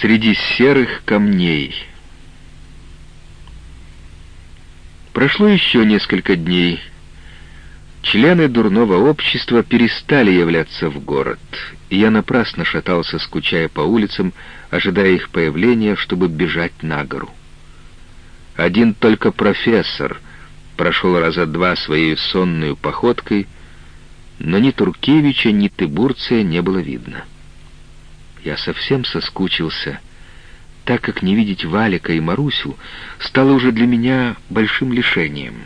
среди серых камней. Прошло еще несколько дней. Члены дурного общества перестали являться в город, и я напрасно шатался, скучая по улицам, ожидая их появления, чтобы бежать на гору. Один только профессор прошел раза два своей сонной походкой, но ни Туркевича, ни Тыбурция не было видно. Я совсем соскучился, так как не видеть Валика и Марусю стало уже для меня большим лишением.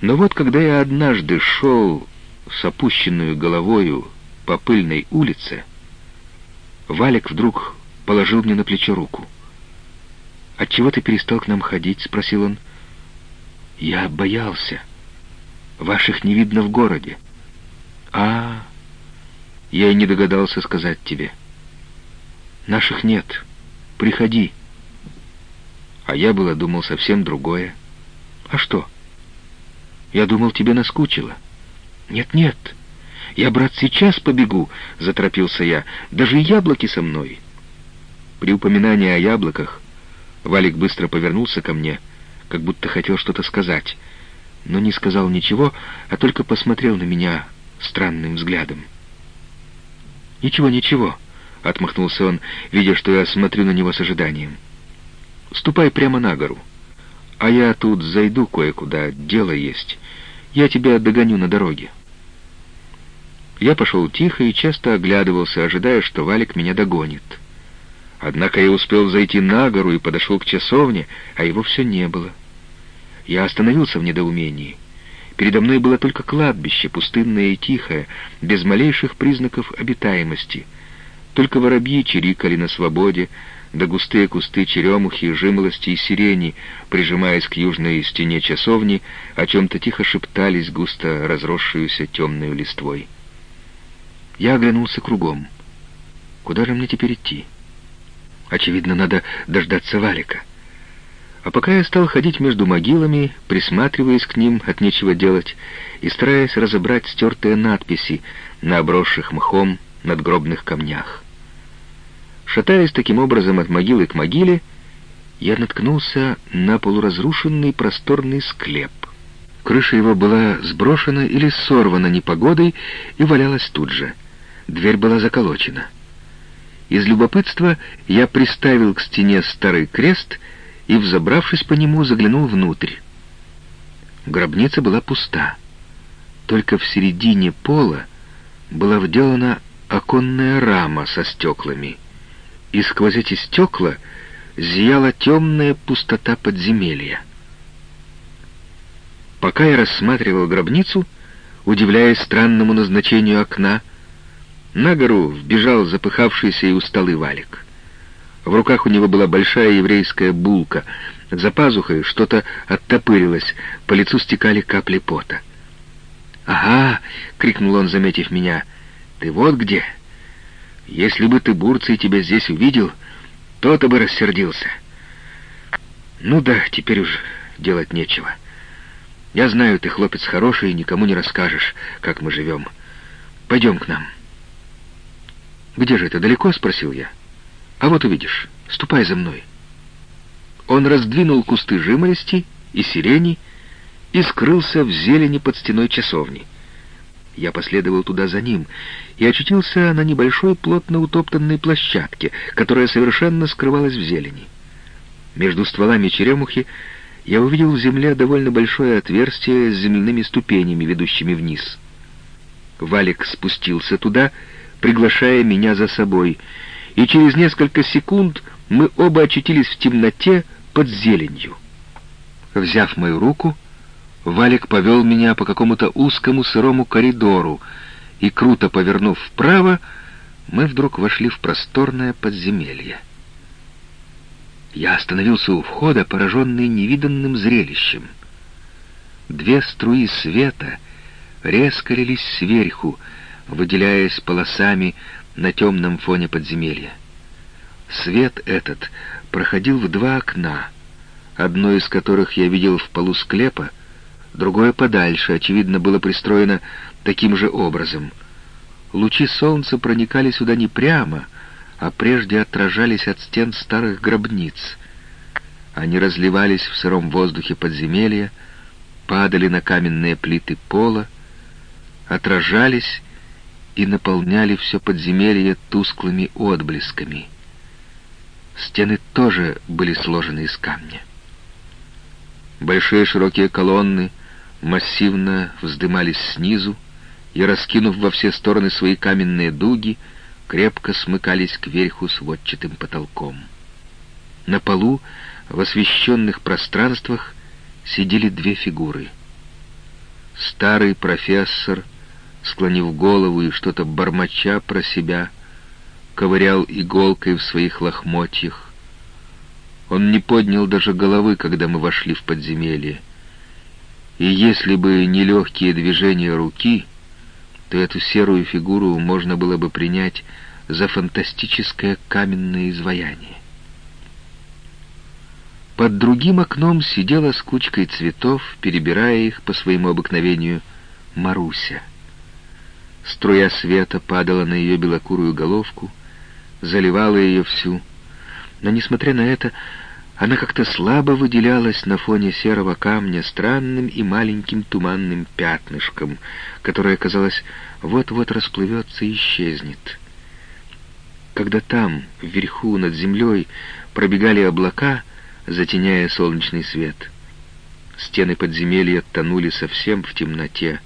Но вот когда я однажды шел с опущенную головою по пыльной улице, Валик вдруг положил мне на плечо руку. «Отчего ты перестал к нам ходить?» — спросил он. «Я боялся. Ваших не видно в городе». «А, я и не догадался сказать тебе. Наших нет. Приходи». А я было думал совсем другое. «А что?» «Я думал, тебе наскучило». «Нет-нет, я, брат, сейчас побегу», — заторопился я. «Даже яблоки со мной». При упоминании о яблоках Валик быстро повернулся ко мне, как будто хотел что-то сказать, но не сказал ничего, а только посмотрел на меня странным взглядом. «Ничего, ничего», — отмахнулся он, видя, что я смотрю на него с ожиданием. «Ступай прямо на гору, а я тут зайду кое-куда, дело есть. Я тебя догоню на дороге». Я пошел тихо и часто оглядывался, ожидая, что Валик меня догонит. Однако я успел зайти на гору и подошел к часовне, а его все не было. Я остановился в недоумении. Передо мной было только кладбище, пустынное и тихое, без малейших признаков обитаемости. Только воробьи чирикали на свободе, да густые кусты черемухи, жимолости и сирени, прижимаясь к южной стене часовни, о чем-то тихо шептались густо разросшуюся темной листвой. Я оглянулся кругом. Куда же мне теперь идти? Очевидно, надо дождаться Валика. А пока я стал ходить между могилами, присматриваясь к ним от нечего делать и стараясь разобрать стертые надписи на обросших мхом надгробных камнях. Шатаясь таким образом от могилы к могиле, я наткнулся на полуразрушенный просторный склеп. Крыша его была сброшена или сорвана непогодой и валялась тут же. Дверь была заколочена. Из любопытства я приставил к стене старый крест и, взобравшись по нему, заглянул внутрь. Гробница была пуста. Только в середине пола была вделана оконная рама со стеклами, и сквозь эти стекла зияла темная пустота подземелья. Пока я рассматривал гробницу, удивляясь странному назначению окна, на гору вбежал запыхавшийся и усталый валик. В руках у него была большая еврейская булка. За пазухой что-то оттопырилось, по лицу стекали капли пота. «Ага!» — крикнул он, заметив меня. «Ты вот где! Если бы ты, Бурций, тебя здесь увидел, то-то бы рассердился. Ну да, теперь уж делать нечего. Я знаю, ты хлопец хороший, и никому не расскажешь, как мы живем. Пойдем к нам». «Где же это, далеко?» — спросил я. «А вот увидишь. Ступай за мной». Он раздвинул кусты жимолости и сирени и скрылся в зелени под стеной часовни. Я последовал туда за ним и очутился на небольшой плотно утоптанной площадке, которая совершенно скрывалась в зелени. Между стволами черемухи я увидел в земле довольно большое отверстие с земляными ступенями, ведущими вниз. Валик спустился туда приглашая меня за собой, и через несколько секунд мы оба очутились в темноте под зеленью. Взяв мою руку, Валик повел меня по какому-то узкому сырому коридору, и, круто повернув вправо, мы вдруг вошли в просторное подземелье. Я остановился у входа, пораженный невиданным зрелищем. Две струи света резко лились сверху, выделяясь полосами на темном фоне подземелья. Свет этот проходил в два окна, одно из которых я видел в полу склепа, другое подальше, очевидно, было пристроено таким же образом. Лучи солнца проникали сюда не прямо, а прежде отражались от стен старых гробниц. Они разливались в сыром воздухе подземелья, падали на каменные плиты пола, отражались и наполняли все подземелье тусклыми отблесками. Стены тоже были сложены из камня. Большие широкие колонны массивно вздымались снизу и, раскинув во все стороны свои каменные дуги, крепко смыкались кверху сводчатым потолком. На полу, в освещенных пространствах, сидели две фигуры. Старый профессор, склонив голову и что-то бормоча про себя, ковырял иголкой в своих лохмотьях. Он не поднял даже головы, когда мы вошли в подземелье. И если бы не легкие движения руки, то эту серую фигуру можно было бы принять за фантастическое каменное изваяние. Под другим окном сидела с кучкой цветов, перебирая их по своему обыкновению, Маруся. Струя света падала на ее белокурую головку, заливала ее всю, но, несмотря на это, она как-то слабо выделялась на фоне серого камня странным и маленьким туманным пятнышком, которое, казалось, вот-вот расплывется и исчезнет. Когда там, вверху, над землей, пробегали облака, затеняя солнечный свет, стены подземелья тонули совсем в темноте,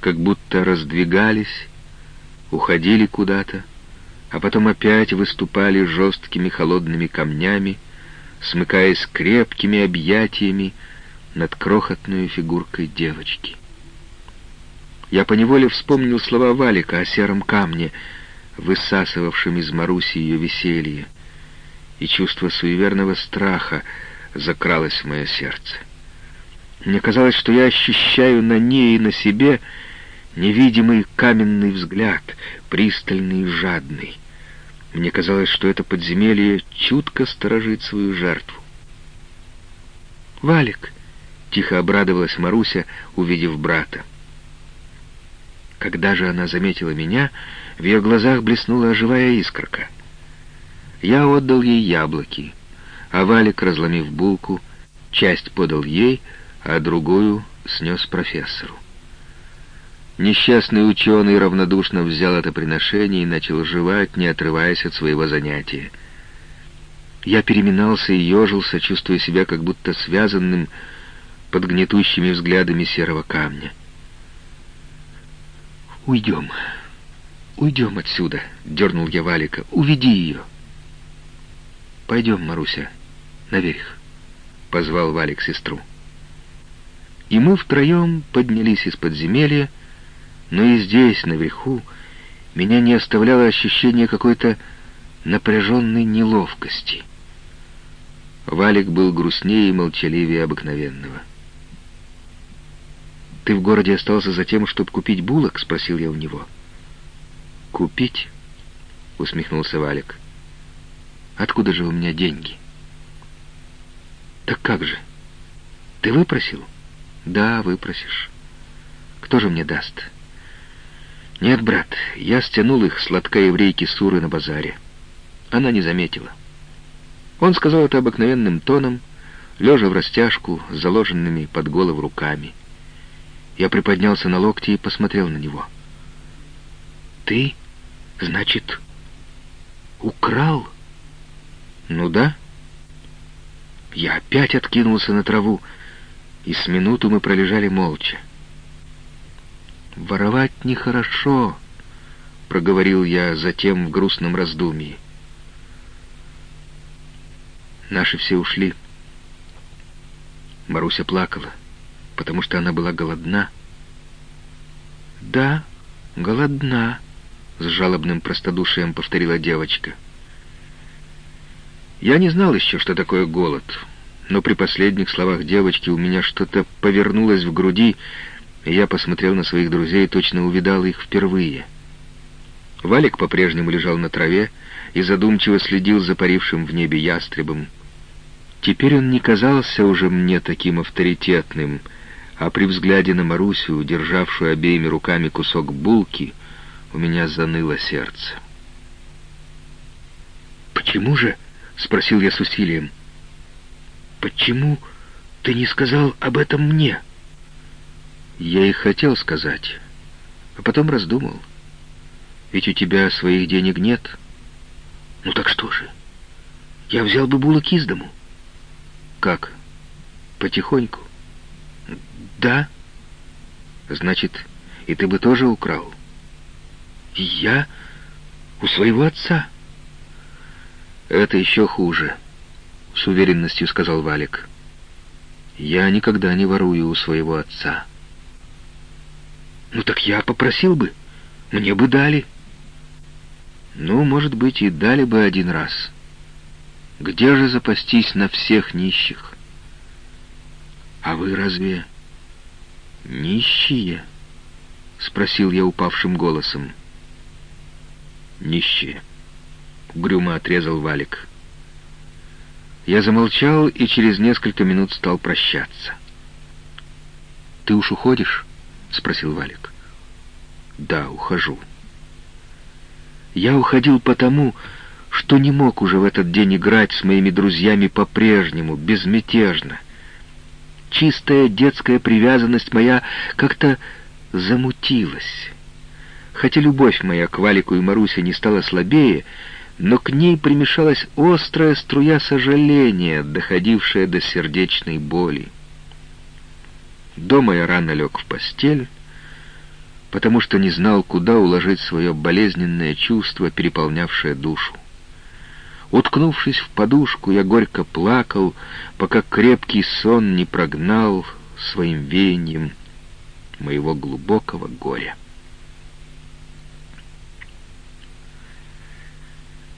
как будто раздвигались, уходили куда-то, а потом опять выступали жесткими холодными камнями, смыкаясь крепкими объятиями над крохотной фигуркой девочки. Я поневоле вспомнил слова Валика о сером камне, высасывавшем из Маруси ее веселье, и чувство суеверного страха закралось в мое сердце. Мне казалось, что я ощущаю на ней и на себе невидимый каменный взгляд, пристальный и жадный. Мне казалось, что это подземелье чутко сторожит свою жертву. «Валик!» — тихо обрадовалась Маруся, увидев брата. Когда же она заметила меня, в ее глазах блеснула живая искорка. Я отдал ей яблоки, а Валик, разломив булку, часть подал ей, а другую снес профессору. Несчастный ученый равнодушно взял это приношение и начал жевать, не отрываясь от своего занятия. Я переминался и ежился, чувствуя себя как будто связанным под гнетущими взглядами серого камня. «Уйдем, уйдем отсюда», — дернул я Валика. «Уведи ее». «Пойдем, Маруся, наверх», — позвал Валик сестру. И мы втроем поднялись из подземелья, но и здесь, наверху, меня не оставляло ощущение какой-то напряженной неловкости. Валик был грустнее и молчаливее обыкновенного. «Ты в городе остался за тем, чтобы купить булок?» — спросил я у него. «Купить?» — усмехнулся Валик. «Откуда же у меня деньги?» «Так как же? Ты выпросил?» «Да, выпросишь. Кто же мне даст?» «Нет, брат, я стянул их с лотка еврейки Суры на базаре. Она не заметила». Он сказал это обыкновенным тоном, лежа в растяжку, с заложенными под голову руками. Я приподнялся на локти и посмотрел на него. «Ты, значит, украл?» «Ну да». Я опять откинулся на траву, и с минуту мы пролежали молча. «Воровать нехорошо», — проговорил я затем в грустном раздумье. Наши все ушли. Маруся плакала, потому что она была голодна. «Да, голодна», — с жалобным простодушием повторила девочка. Я не знал еще, что такое голод, но при последних словах девочки у меня что-то повернулось в груди, я посмотрел на своих друзей и точно увидал их впервые. Валик по-прежнему лежал на траве и задумчиво следил за парившим в небе ястребом. Теперь он не казался уже мне таким авторитетным, а при взгляде на Марусю, державшую обеими руками кусок булки, у меня заныло сердце. «Почему же?» — спросил я с усилием. «Почему ты не сказал об этом мне?» Я и хотел сказать, а потом раздумал. Ведь у тебя своих денег нет. Ну так что же? Я взял бы булок из дому. Как? Потихоньку? Да. Значит, и ты бы тоже украл? Я у своего отца. Это еще хуже, с уверенностью сказал Валик. Я никогда не ворую у своего отца. Ну так я попросил бы. Мне бы дали. Ну, может быть, и дали бы один раз. Где же запастись на всех нищих? А вы разве нищие? Спросил я упавшим голосом. Нищие. Угрюмо отрезал Валик. Я замолчал и через несколько минут стал прощаться. «Ты уж уходишь?» — спросил Валик. «Да, ухожу». Я уходил потому, что не мог уже в этот день играть с моими друзьями по-прежнему, безмятежно. Чистая детская привязанность моя как-то замутилась. Хотя любовь моя к Валику и Марусе не стала слабее, но к ней примешалась острая струя сожаления, доходившая до сердечной боли. Дома я рано лег в постель, потому что не знал, куда уложить свое болезненное чувство, переполнявшее душу. Уткнувшись в подушку, я горько плакал, пока крепкий сон не прогнал своим веянием моего глубокого горя.